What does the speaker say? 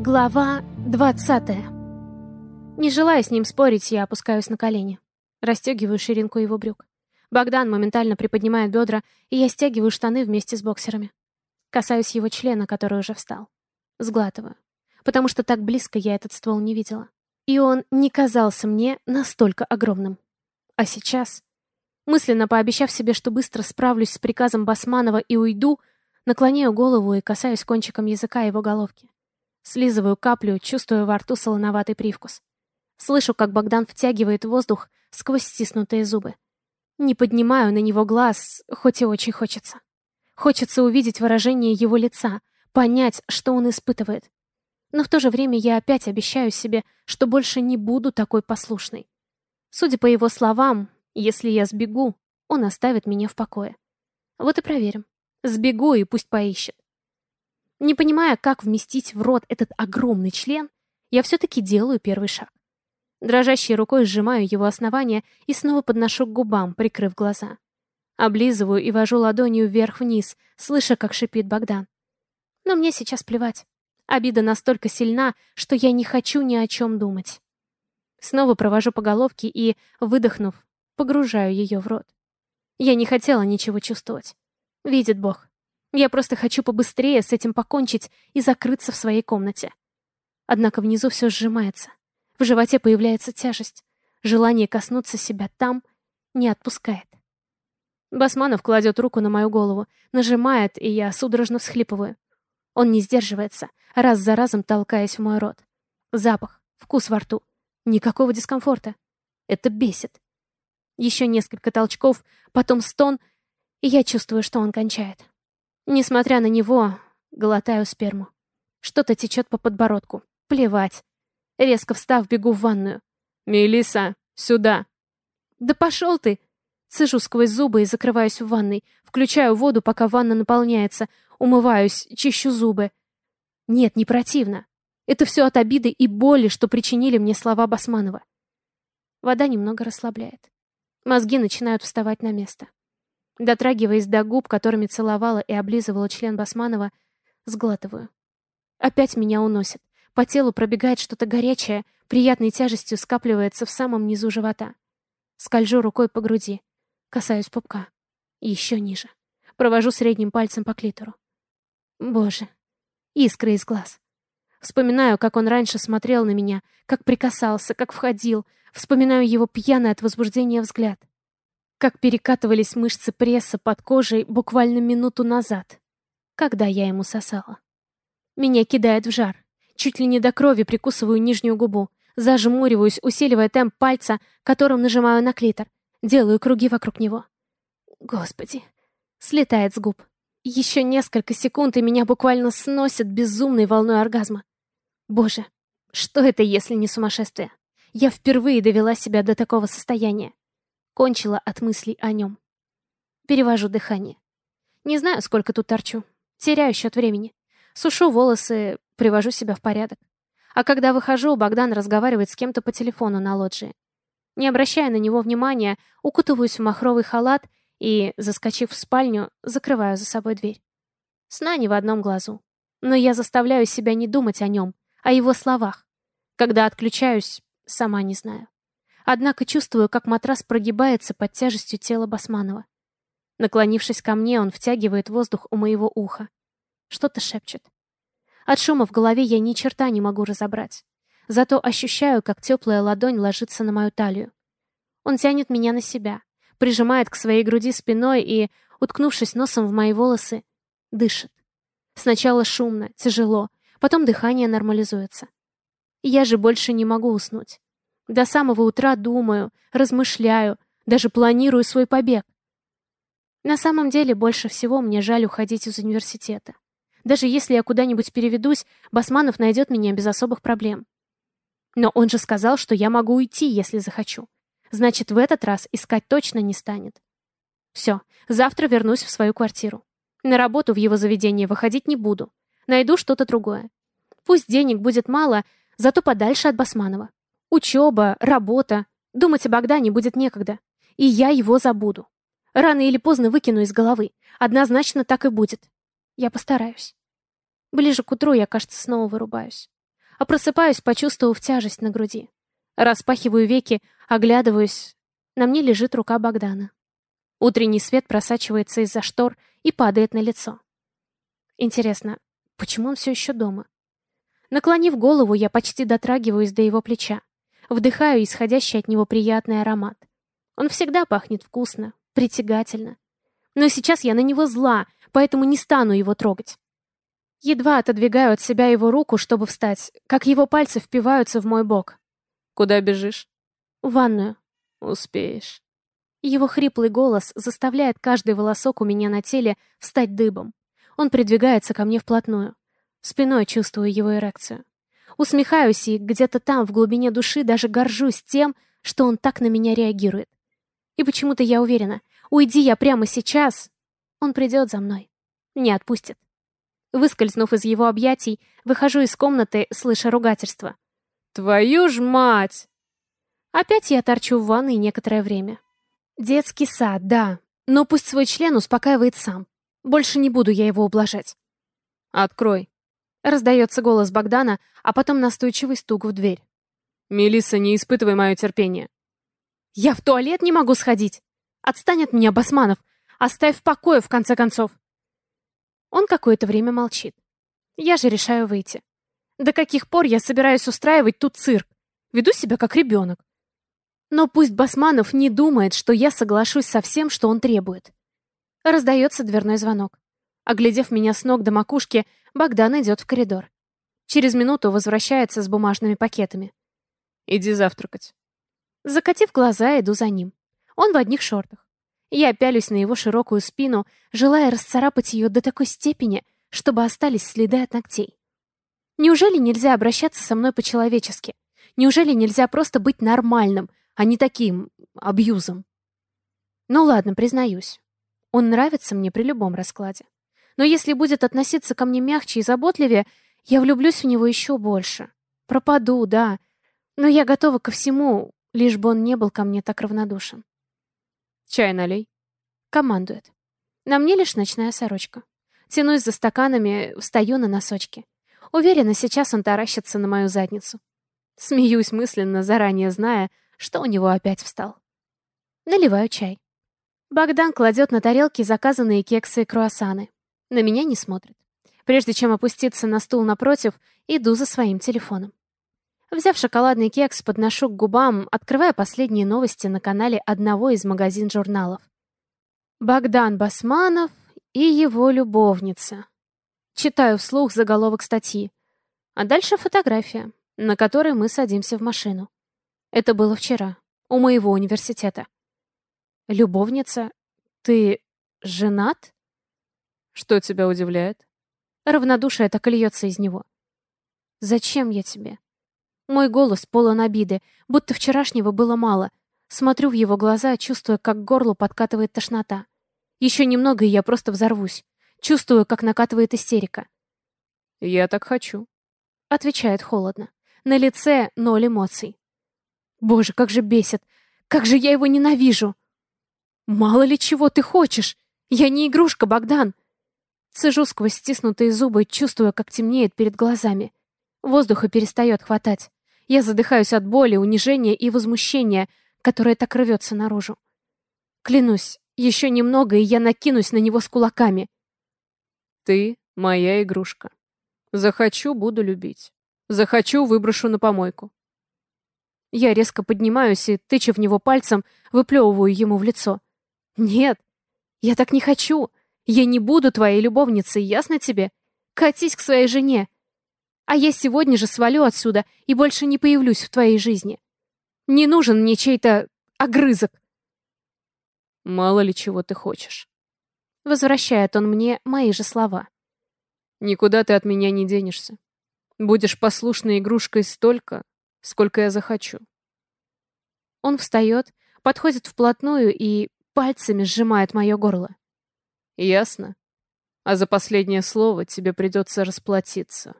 Глава 20 Не желая с ним спорить, я опускаюсь на колени. Расстегиваю ширинку его брюк. Богдан моментально приподнимает бедра, и я стягиваю штаны вместе с боксерами. Касаюсь его члена, который уже встал. Сглатываю. Потому что так близко я этот ствол не видела. И он не казался мне настолько огромным. А сейчас, мысленно пообещав себе, что быстро справлюсь с приказом Басманова и уйду, наклоняю голову и касаюсь кончиком языка его головки. Слизываю каплю, чувствую во рту солоноватый привкус. Слышу, как Богдан втягивает воздух сквозь стиснутые зубы. Не поднимаю на него глаз, хоть и очень хочется. Хочется увидеть выражение его лица, понять, что он испытывает. Но в то же время я опять обещаю себе, что больше не буду такой послушной. Судя по его словам, если я сбегу, он оставит меня в покое. Вот и проверим. Сбегу и пусть поищет. Не понимая, как вместить в рот этот огромный член, я все-таки делаю первый шаг. Дрожащей рукой сжимаю его основание и снова подношу к губам, прикрыв глаза. Облизываю и вожу ладонью вверх-вниз, слыша, как шипит Богдан. Но мне сейчас плевать. Обида настолько сильна, что я не хочу ни о чем думать. Снова провожу по головке и, выдохнув, погружаю ее в рот. Я не хотела ничего чувствовать. Видит Бог. Я просто хочу побыстрее с этим покончить и закрыться в своей комнате. Однако внизу все сжимается. В животе появляется тяжесть. Желание коснуться себя там не отпускает. Басманов кладет руку на мою голову, нажимает, и я судорожно всхлипываю. Он не сдерживается, раз за разом толкаясь в мой рот. Запах, вкус во рту. Никакого дискомфорта. Это бесит. Еще несколько толчков, потом стон, и я чувствую, что он кончает. Несмотря на него, глотаю сперму. Что-то течет по подбородку. Плевать. Резко встав, бегу в ванную. Мелиса, сюда!» «Да пошел ты!» Сижу сквозь зубы и закрываюсь в ванной. Включаю воду, пока ванна наполняется. Умываюсь, чищу зубы. Нет, не противно. Это все от обиды и боли, что причинили мне слова Басманова. Вода немного расслабляет. Мозги начинают вставать на место. Дотрагиваясь до губ, которыми целовала и облизывала член Басманова, сглатываю. Опять меня уносит. По телу пробегает что-то горячее, приятной тяжестью скапливается в самом низу живота. Скольжу рукой по груди, касаюсь пупка. Еще ниже. Провожу средним пальцем по клитору. Боже, искры из глаз. Вспоминаю, как он раньше смотрел на меня, как прикасался, как входил. Вспоминаю его пьяный от возбуждения взгляд как перекатывались мышцы пресса под кожей буквально минуту назад, когда я ему сосала. Меня кидает в жар. Чуть ли не до крови прикусываю нижнюю губу, зажмуриваюсь, усиливая темп пальца, которым нажимаю на клитор, делаю круги вокруг него. Господи. Слетает с губ. Еще несколько секунд, и меня буквально сносят безумной волной оргазма. Боже, что это, если не сумасшествие? Я впервые довела себя до такого состояния. Кончила от мыслей о нем. Перевожу дыхание. Не знаю, сколько тут торчу. Теряю счет времени. Сушу волосы, привожу себя в порядок. А когда выхожу, Богдан разговаривает с кем-то по телефону на лоджии. Не обращая на него внимания, укутываюсь в махровый халат и, заскочив в спальню, закрываю за собой дверь. Сна не в одном глазу. Но я заставляю себя не думать о нем, о его словах. Когда отключаюсь, сама не знаю. Однако чувствую, как матрас прогибается под тяжестью тела Басманова. Наклонившись ко мне, он втягивает воздух у моего уха. Что-то шепчет. От шума в голове я ни черта не могу разобрать. Зато ощущаю, как теплая ладонь ложится на мою талию. Он тянет меня на себя, прижимает к своей груди спиной и, уткнувшись носом в мои волосы, дышит. Сначала шумно, тяжело, потом дыхание нормализуется. Я же больше не могу уснуть. До самого утра думаю, размышляю, даже планирую свой побег. На самом деле, больше всего мне жаль уходить из университета. Даже если я куда-нибудь переведусь, Басманов найдет меня без особых проблем. Но он же сказал, что я могу уйти, если захочу. Значит, в этот раз искать точно не станет. Все, завтра вернусь в свою квартиру. На работу в его заведение выходить не буду. Найду что-то другое. Пусть денег будет мало, зато подальше от Басманова. Учеба, работа. Думать о Богдане будет некогда. И я его забуду. Рано или поздно выкину из головы. Однозначно так и будет. Я постараюсь. Ближе к утру я, кажется, снова вырубаюсь. а просыпаюсь, почувствовав тяжесть на груди. Распахиваю веки, оглядываюсь. На мне лежит рука Богдана. Утренний свет просачивается из-за штор и падает на лицо. Интересно, почему он все еще дома? Наклонив голову, я почти дотрагиваюсь до его плеча. Вдыхаю исходящий от него приятный аромат. Он всегда пахнет вкусно, притягательно. Но сейчас я на него зла, поэтому не стану его трогать. Едва отодвигаю от себя его руку, чтобы встать, как его пальцы впиваются в мой бок. «Куда бежишь?» «В ванную». «Успеешь». Его хриплый голос заставляет каждый волосок у меня на теле встать дыбом. Он придвигается ко мне вплотную. Спиной чувствую его эрекцию. Усмехаюсь и где-то там, в глубине души, даже горжусь тем, что он так на меня реагирует. И почему-то я уверена, уйди я прямо сейчас, он придет за мной. Не отпустит. Выскользнув из его объятий, выхожу из комнаты, слыша ругательство. «Твою ж мать!» Опять я торчу в ванной некоторое время. Детский сад, да, но пусть свой член успокаивает сам. Больше не буду я его ублажать. «Открой!» Раздается голос Богдана, а потом настойчивый стук в дверь. «Мелисса, не испытывай мое терпение!» «Я в туалет не могу сходить! Отстань от меня, Басманов! Оставь в покое, в конце концов!» Он какое-то время молчит. Я же решаю выйти. До каких пор я собираюсь устраивать тут цирк? Веду себя как ребенок. Но пусть Басманов не думает, что я соглашусь со всем, что он требует. Раздается дверной звонок. Оглядев меня с ног до макушки, Богдан идет в коридор. Через минуту возвращается с бумажными пакетами. «Иди завтракать». Закатив глаза, иду за ним. Он в одних шортах. Я пялюсь на его широкую спину, желая расцарапать ее до такой степени, чтобы остались следы от ногтей. Неужели нельзя обращаться со мной по-человечески? Неужели нельзя просто быть нормальным, а не таким абьюзом? Ну ладно, признаюсь. Он нравится мне при любом раскладе. Но если будет относиться ко мне мягче и заботливее, я влюблюсь в него еще больше. Пропаду, да. Но я готова ко всему, лишь бы он не был ко мне так равнодушен. «Чай налей», — командует. На мне лишь ночная сорочка. Тянусь за стаканами, встаю на носочки. Уверена, сейчас он таращится на мою задницу. Смеюсь мысленно, заранее зная, что у него опять встал. Наливаю чай. Богдан кладет на тарелки заказанные кексы и круассаны. На меня не смотрит. Прежде чем опуститься на стул напротив, иду за своим телефоном. Взяв шоколадный кекс, подношу к губам, открывая последние новости на канале одного из магазин-журналов. Богдан Басманов и его любовница. Читаю вслух заголовок статьи. А дальше фотография, на которой мы садимся в машину. Это было вчера, у моего университета. Любовница? Ты женат? Что тебя удивляет? Равнодушие так и льется из него. Зачем я тебе? Мой голос полон обиды, будто вчерашнего было мало. Смотрю в его глаза, чувствуя, как к горлу подкатывает тошнота. Еще немного, и я просто взорвусь. Чувствую, как накатывает истерика. «Я так хочу», — отвечает холодно. На лице ноль эмоций. Боже, как же бесит! Как же я его ненавижу! Мало ли чего ты хочешь! Я не игрушка, Богдан! Цежу сквозь стиснутые зубы, чувствуя, как темнеет перед глазами. Воздуха перестает хватать. Я задыхаюсь от боли, унижения и возмущения, которое так рвется наружу. Клянусь, еще немного, и я накинусь на него с кулаками. Ты моя игрушка. Захочу — буду любить. Захочу — выброшу на помойку. Я резко поднимаюсь и, тыча в него пальцем, выплевываю ему в лицо. Нет, я так не хочу. Я не буду твоей любовницей, ясно тебе? Катись к своей жене а я сегодня же свалю отсюда и больше не появлюсь в твоей жизни. Не нужен мне чей-то огрызок. Мало ли чего ты хочешь. Возвращает он мне мои же слова. Никуда ты от меня не денешься. Будешь послушной игрушкой столько, сколько я захочу. Он встает, подходит вплотную и пальцами сжимает мое горло. Ясно? А за последнее слово тебе придется расплатиться.